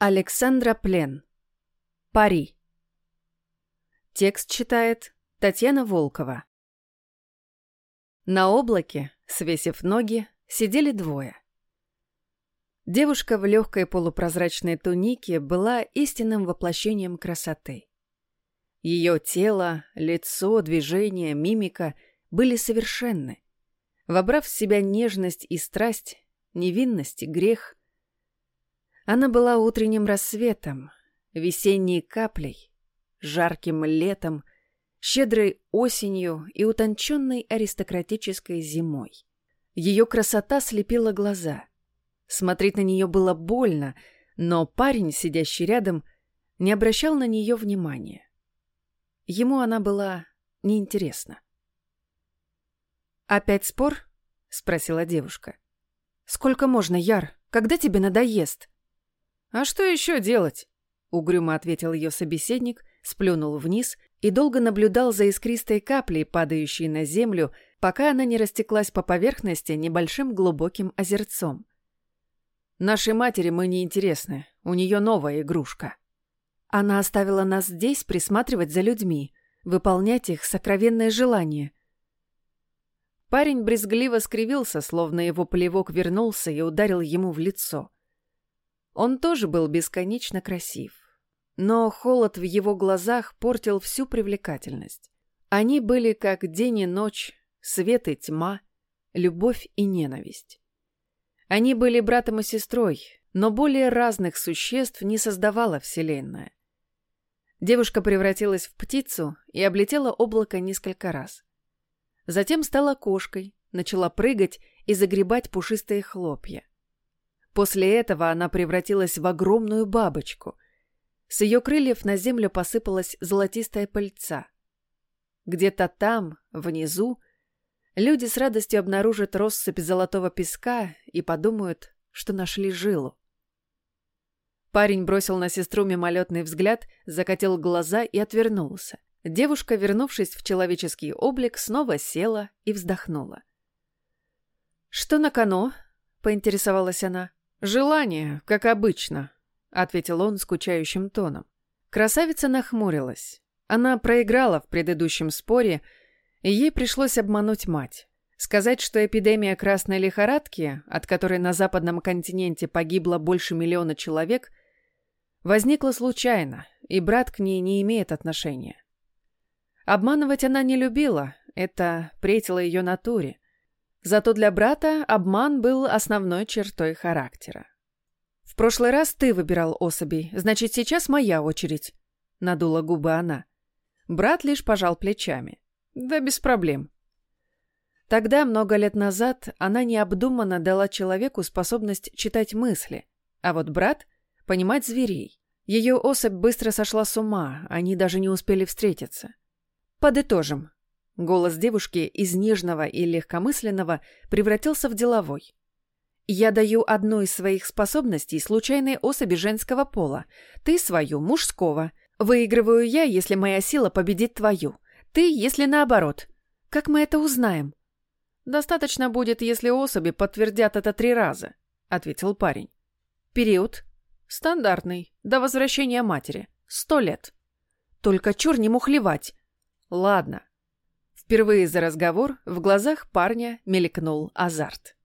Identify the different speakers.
Speaker 1: Александра Плен. Пари. Текст читает Татьяна Волкова. На облаке, свесив ноги, сидели двое. Девушка в легкой полупрозрачной тунике была истинным воплощением красоты. Ее тело, лицо, движение, мимика были совершенны. Вобрав в себя нежность и страсть, невинность и грех, она была утренним рассветом, весенней каплей, жарким летом, щедрой осенью и утонченной аристократической зимой. Ее красота слепила глаза. Смотреть на нее было больно, но парень, сидящий рядом, не обращал на нее внимания. Ему она была неинтересна. «Опять спор?» — спросила девушка. «Сколько можно, Яр? Когда тебе надоест?»
Speaker 2: «А что еще делать?» — угрюмо ответил ее собеседник, сплюнул вниз и долго наблюдал за искристой каплей, падающей на землю, пока она не растеклась по поверхности небольшим глубоким озерцом. «Нашей матери мы не интересны, у нее новая игрушка».
Speaker 1: Она оставила нас здесь присматривать за людьми, выполнять их сокровенное желание.
Speaker 2: Парень брезгливо скривился, словно его плевок вернулся и ударил ему в лицо. Он тоже был бесконечно красив. Но холод в его глазах портил всю привлекательность. Они были как день и ночь, свет и тьма, любовь и ненависть. Они были братом и сестрой, но более разных существ не создавала Вселенная. Девушка превратилась в птицу и облетела облако несколько раз. Затем стала кошкой, начала прыгать и загребать пушистые хлопья. После этого она превратилась в огромную бабочку. С ее крыльев на землю посыпалась золотистая пыльца. Где-то там, внизу, люди с радостью обнаружат россыпь золотого песка и подумают, что нашли жилу. Парень бросил на сестру мимолетный взгляд, закатил глаза и отвернулся. Девушка, вернувшись в человеческий облик, снова села и вздохнула. «Что на кону?» — поинтересовалась она. «Желание, как обычно», — ответил он скучающим тоном. Красавица нахмурилась. Она проиграла в предыдущем споре, и ей пришлось обмануть мать. Сказать, что эпидемия красной лихорадки, от которой на западном континенте погибло больше миллиона человек, возникла случайно, и брат к ней не имеет отношения. Обманывать она не любила, это претило ее натуре. Зато для брата обман был основной чертой характера. «В прошлый раз ты выбирал особей, значит, сейчас моя очередь», — надула губы она. Брат лишь пожал плечами. «Да без проблем». Тогда, много лет назад, она необдуманно дала человеку способность читать мысли, а вот брат — понимать зверей. Ее особь быстро сошла с ума, они даже не успели встретиться. Подытожим. Голос девушки из нежного и легкомысленного превратился в деловой. «Я даю одну из своих способностей случайной особи женского пола. Ты свою, мужского. Выигрываю я, если моя сила победит твою. Ты, если наоборот. Как мы это узнаем?» «Достаточно будет, если особи подтвердят это три раза», — ответил парень. «Период?» «Стандартный. До возвращения матери. Сто лет». «Только чур не мухлевать». «Ладно, Впервые за разговор в глазах парня мелькнул азарт.